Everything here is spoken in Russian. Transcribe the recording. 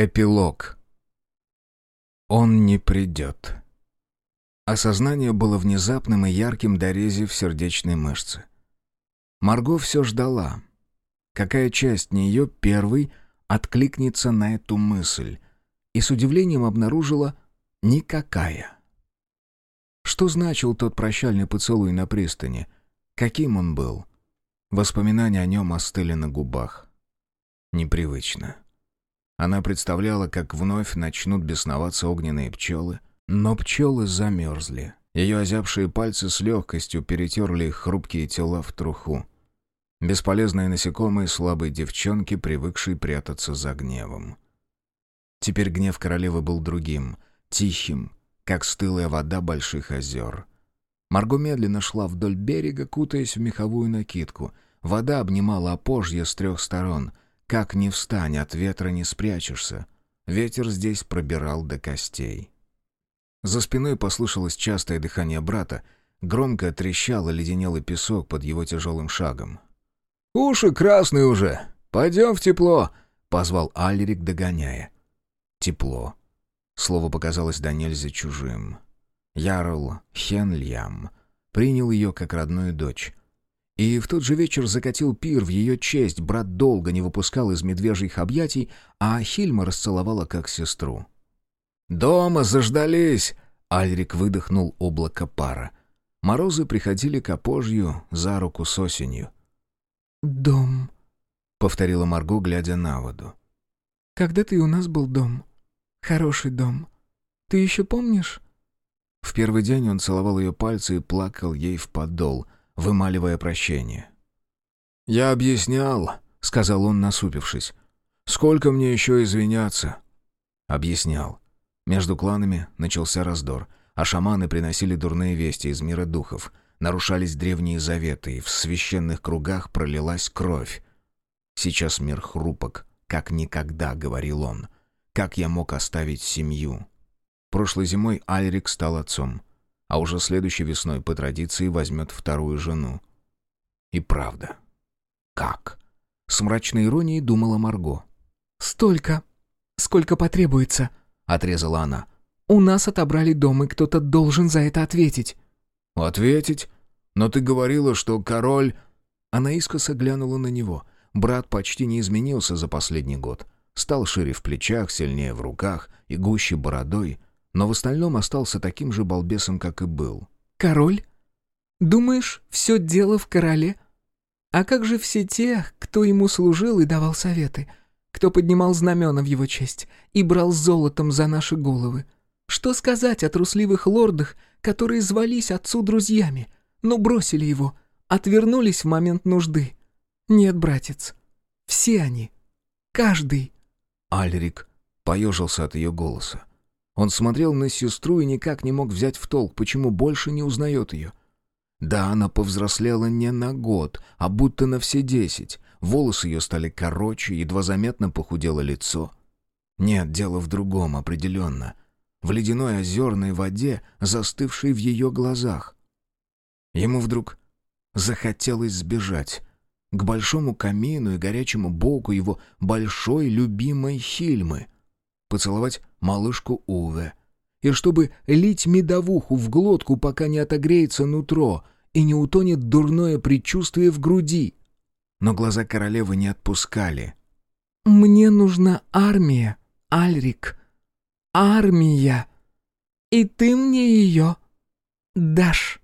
Эпилог. Он не придет. Осознание было внезапным и ярким до рези в сердечной мышце. Марго все ждала. Какая часть нее первой откликнется на эту мысль? И с удивлением обнаружила «никакая». Что значил тот прощальный поцелуй на пристани? Каким он был? Воспоминания о нем остыли на губах. Непривычно. Она представляла, как вновь начнут бесноваться огненные пчелы, но пчелы замерзли. Ее озябшие пальцы с легкостью перетерли их хрупкие тела в труху. Бесполезные насекомые слабой девчонки, привыкшей прятаться за гневом. Теперь гнев королевы был другим, тихим, как стылая вода больших озер. Марго медленно шла вдоль берега, кутаясь в меховую накидку. Вода обнимала опожье с трех сторон — как ни встань, от ветра не спрячешься. Ветер здесь пробирал до костей. За спиной послышалось частое дыхание брата, громко трещал и леденелый песок под его тяжелым шагом. «Уши красные уже! Пойдем в тепло!» — позвал Альрик, догоняя. «Тепло». Слово показалось до нельзя чужим. Ярл Хенльям принял ее как родную дочь. И в тот же вечер закатил пир в ее честь, брат долго не выпускал из медвежьих объятий, а Хильма расцеловала как сестру. «Дома заждались!» — Альрик выдохнул облако пара. Морозы приходили к опожью за руку с осенью. «Дом», — повторила Марго, глядя на воду. «Когда ты у нас был дом? Хороший дом. Ты еще помнишь?» В первый день он целовал ее пальцы и плакал ей в подол — вымаливая прощение. «Я объяснял», — сказал он, насупившись. «Сколько мне еще извиняться?» Объяснял. Между кланами начался раздор, а шаманы приносили дурные вести из мира духов. Нарушались древние заветы, и в священных кругах пролилась кровь. «Сейчас мир хрупок, как никогда», — говорил он. «Как я мог оставить семью?» Прошлой зимой Альрик стал отцом а уже следующей весной по традиции возьмет вторую жену. И правда. Как? С мрачной иронией думала Марго. «Столько, сколько потребуется», — отрезала она. «У нас отобрали дом, и кто-то должен за это ответить». «Ответить? Но ты говорила, что король...» Она искоса глянула на него. Брат почти не изменился за последний год. Стал шире в плечах, сильнее в руках и гуще бородой но в остальном остался таким же балбесом, как и был. «Король? Думаешь, все дело в короле? А как же все те, кто ему служил и давал советы, кто поднимал знамена в его честь и брал золотом за наши головы? Что сказать о трусливых лордах, которые звались отцу друзьями, но бросили его, отвернулись в момент нужды? Нет, братец, все они, каждый». Альрик поежился от ее голоса. Он смотрел на сестру и никак не мог взять в толк, почему больше не узнает ее. Да, она повзрослела не на год, а будто на все десять. Волосы ее стали короче, едва заметно похудело лицо. Нет, дело в другом, определенно. В ледяной озерной воде, застывшей в ее глазах. Ему вдруг захотелось сбежать к большому камину и горячему боку его большой любимой Хильмы — поцеловать малышку Уве. И чтобы лить медовуху в глотку, пока не отогреется нутро и не утонет дурное предчувствие в груди. Но глаза королевы не отпускали. «Мне нужна армия, Альрик. Армия. И ты мне ее дашь».